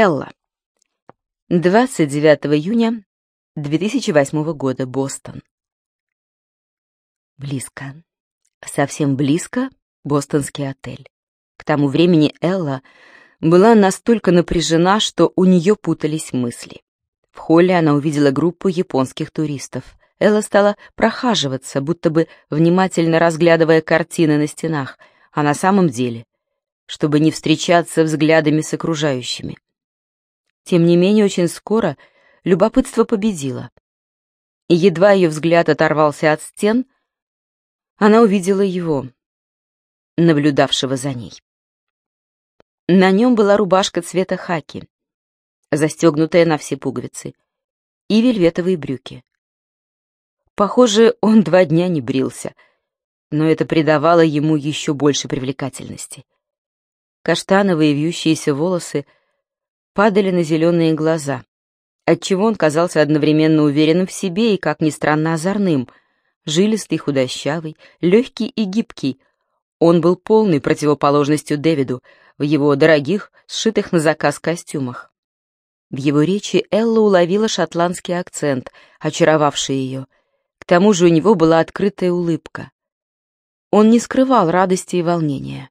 Элла. 29 июня 2008 года, Бостон. Близко. Совсем близко бостонский отель. К тому времени Элла была настолько напряжена, что у нее путались мысли. В холле она увидела группу японских туристов. Элла стала прохаживаться, будто бы внимательно разглядывая картины на стенах, а на самом деле, чтобы не встречаться взглядами с окружающими. Тем не менее, очень скоро любопытство победило. И едва ее взгляд оторвался от стен, она увидела его, наблюдавшего за ней. На нем была рубашка цвета хаки, застегнутая на все пуговицы, и вельветовые брюки. Похоже, он два дня не брился, но это придавало ему еще больше привлекательности. Каштановые вьющиеся волосы — падали на зеленые глаза, отчего он казался одновременно уверенным в себе и, как ни странно, озорным. Жилистый, худощавый, легкий и гибкий. Он был полной противоположностью Дэвиду в его дорогих, сшитых на заказ костюмах. В его речи Элла уловила шотландский акцент, очаровавший ее. К тому же у него была открытая улыбка. Он не скрывал радости и волнения.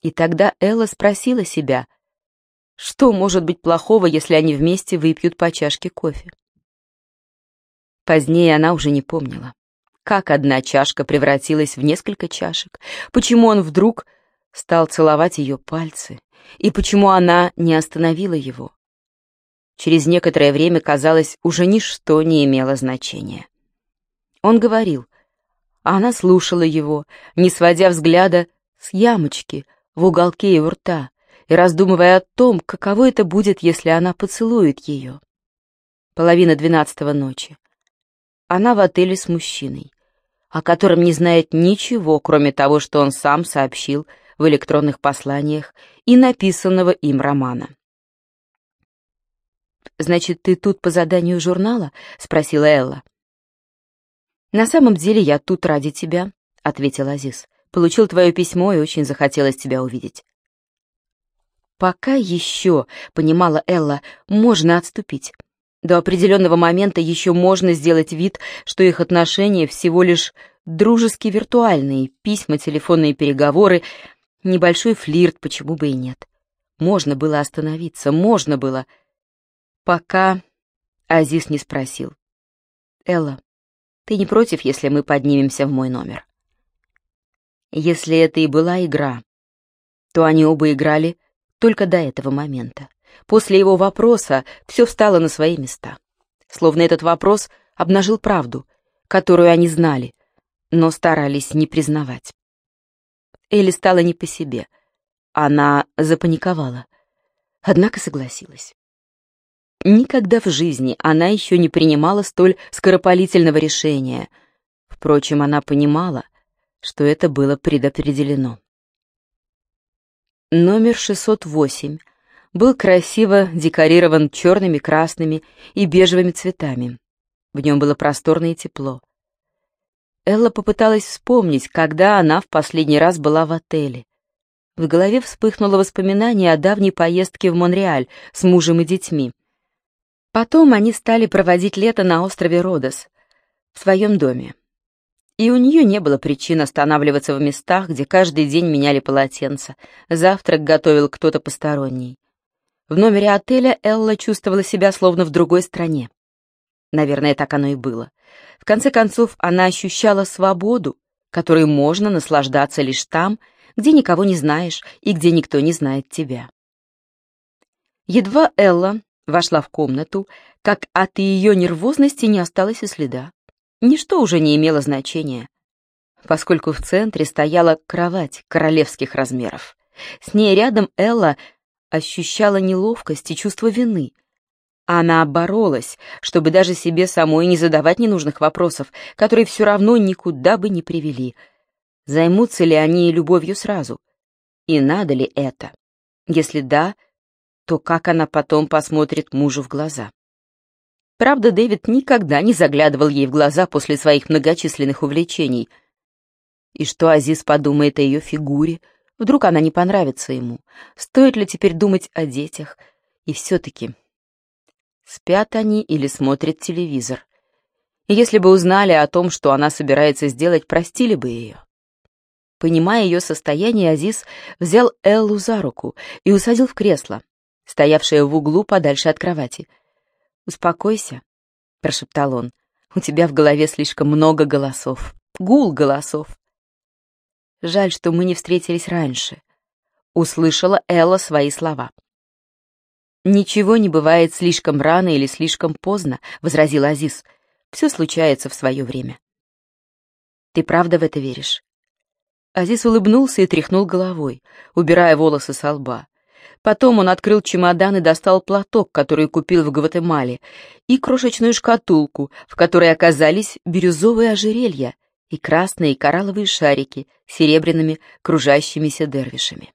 И тогда Элла спросила себя, что может быть плохого, если они вместе выпьют по чашке кофе? Позднее она уже не помнила, как одна чашка превратилась в несколько чашек, почему он вдруг стал целовать ее пальцы, и почему она не остановила его. Через некоторое время, казалось, уже ничто не имело значения. Он говорил, а она слушала его, не сводя взгляда с ямочки в уголке его рта, и раздумывая о том, каково это будет, если она поцелует ее. Половина двенадцатого ночи. Она в отеле с мужчиной, о котором не знает ничего, кроме того, что он сам сообщил в электронных посланиях и написанного им романа. «Значит, ты тут по заданию журнала?» — спросила Элла. «На самом деле я тут ради тебя», — ответил Азиз. «Получил твое письмо и очень захотелось тебя увидеть». Пока еще, понимала Элла, можно отступить. До определенного момента еще можно сделать вид, что их отношения всего лишь дружески виртуальные, письма, телефонные переговоры, небольшой флирт, почему бы и нет. Можно было остановиться, можно было. Пока Азиз не спросил. «Элла, ты не против, если мы поднимемся в мой номер?» Если это и была игра, то они оба играли только до этого момента. После его вопроса все встало на свои места. Словно этот вопрос обнажил правду, которую они знали, но старались не признавать. Элли стала не по себе. Она запаниковала, однако согласилась. Никогда в жизни она еще не принимала столь скоропалительного решения. Впрочем, она понимала, что это было предопределено. Номер 608 был красиво декорирован черными, красными и бежевыми цветами. В нем было просторно и тепло. Элла попыталась вспомнить, когда она в последний раз была в отеле. В голове вспыхнуло воспоминание о давней поездке в Монреаль с мужем и детьми. Потом они стали проводить лето на острове Родос, в своем доме и у нее не было причин останавливаться в местах, где каждый день меняли полотенца, завтрак готовил кто-то посторонний. В номере отеля Элла чувствовала себя словно в другой стране. Наверное, так оно и было. В конце концов, она ощущала свободу, которой можно наслаждаться лишь там, где никого не знаешь и где никто не знает тебя. Едва Элла вошла в комнату, как от ее нервозности не осталось и следа. Ничто уже не имело значения, поскольку в центре стояла кровать королевских размеров. С ней рядом Элла ощущала неловкость и чувство вины. Она боролась, чтобы даже себе самой не задавать ненужных вопросов, которые все равно никуда бы не привели. Займутся ли они любовью сразу? И надо ли это? Если да, то как она потом посмотрит мужу в глаза? Правда, Дэвид никогда не заглядывал ей в глаза после своих многочисленных увлечений. И что Азиз подумает о ее фигуре? Вдруг она не понравится ему? Стоит ли теперь думать о детях? И все-таки, спят они или смотрят телевизор. Если бы узнали о том, что она собирается сделать, простили бы ее. Понимая ее состояние, Азиз взял Эллу за руку и усадил в кресло, стоявшее в углу подальше от кровати. «Успокойся», — прошептал он, — «у тебя в голове слишком много голосов, гул голосов». «Жаль, что мы не встретились раньше», — услышала Элла свои слова. «Ничего не бывает слишком рано или слишком поздно», — возразил Азиз. «Все случается в свое время». «Ты правда в это веришь?» Азиз улыбнулся и тряхнул головой, убирая волосы со лба. Потом он открыл чемодан и достал платок, который купил в Гватемале, и крошечную шкатулку, в которой оказались бирюзовые ожерелья и красные коралловые шарики с серебряными кружащимися дервишами.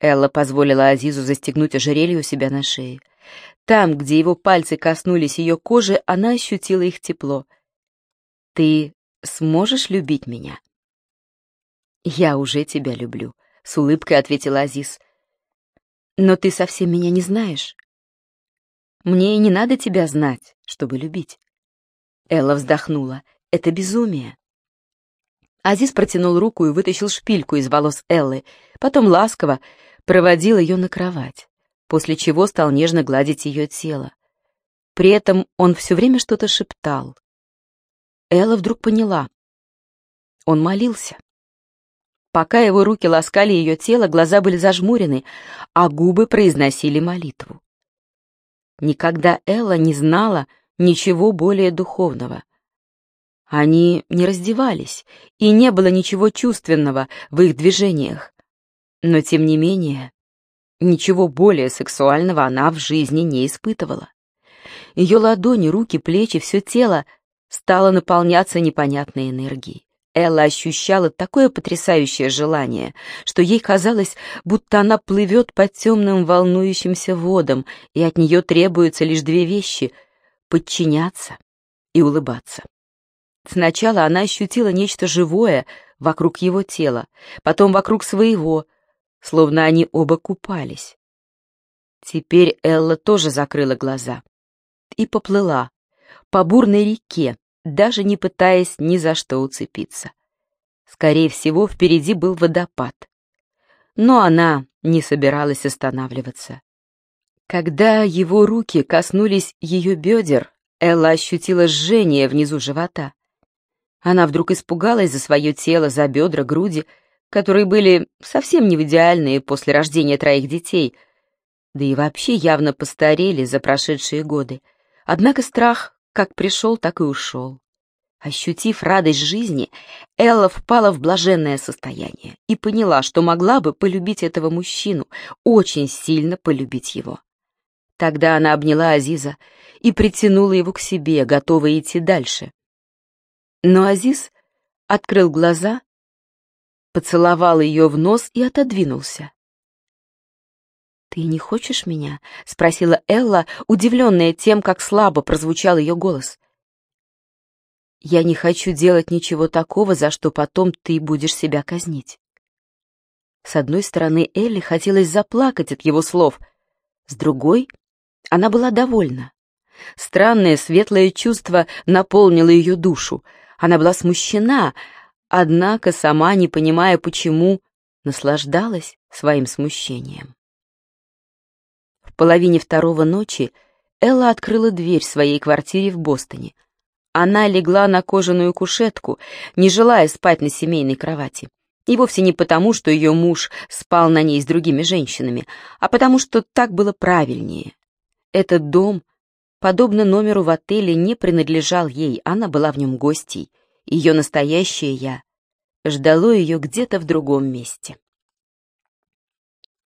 Элла позволила Азизу застегнуть ожерелье у себя на шее. Там, где его пальцы коснулись ее кожи, она ощутила их тепло. «Ты сможешь любить меня?» «Я уже тебя люблю», — с улыбкой ответил Азиз. «Но ты совсем меня не знаешь. Мне и не надо тебя знать, чтобы любить». Элла вздохнула. «Это безумие». Азиз протянул руку и вытащил шпильку из волос Эллы, потом ласково проводил ее на кровать, после чего стал нежно гладить ее тело. При этом он все время что-то шептал. Элла вдруг поняла. Он молился. Пока его руки ласкали ее тело, глаза были зажмурены, а губы произносили молитву. Никогда Элла не знала ничего более духовного. Они не раздевались, и не было ничего чувственного в их движениях. Но, тем не менее, ничего более сексуального она в жизни не испытывала. Ее ладони, руки, плечи, все тело стало наполняться непонятной энергией. Элла ощущала такое потрясающее желание, что ей казалось, будто она плывет по темным волнующимся водам, и от нее требуются лишь две вещи — подчиняться и улыбаться. Сначала она ощутила нечто живое вокруг его тела, потом вокруг своего, словно они оба купались. Теперь Элла тоже закрыла глаза и поплыла по бурной реке, даже не пытаясь ни за что уцепиться. Скорее всего, впереди был водопад. Но она не собиралась останавливаться. Когда его руки коснулись ее бедер, Элла ощутила жжение внизу живота. Она вдруг испугалась за свое тело, за бедра, груди, которые были совсем не в идеальные после рождения троих детей, да и вообще явно постарели за прошедшие годы. Однако страх как пришел, так и ушел. Ощутив радость жизни, Элла впала в блаженное состояние и поняла, что могла бы полюбить этого мужчину, очень сильно полюбить его. Тогда она обняла Азиза и притянула его к себе, готовая идти дальше. Но Азиз открыл глаза поцеловал ее в нос и отодвинулся. «Ты не хочешь меня?» — спросила Элла, удивленная тем, как слабо прозвучал ее голос. «Я не хочу делать ничего такого, за что потом ты будешь себя казнить». С одной стороны, Элли хотелось заплакать от его слов, с другой — она была довольна. Странное светлое чувство наполнило ее душу. Она была смущена, однако, сама не понимая почему, наслаждалась своим смущением. Половине второго ночи Элла открыла дверь своей квартире в Бостоне. Она легла на кожаную кушетку, не желая спать на семейной кровати. И вовсе не потому, что ее муж спал на ней с другими женщинами, а потому что так было правильнее. Этот дом, подобно номеру в отеле, не принадлежал ей, она была в нем гостьей. Ее настоящее «я» ждало ее где-то в другом месте.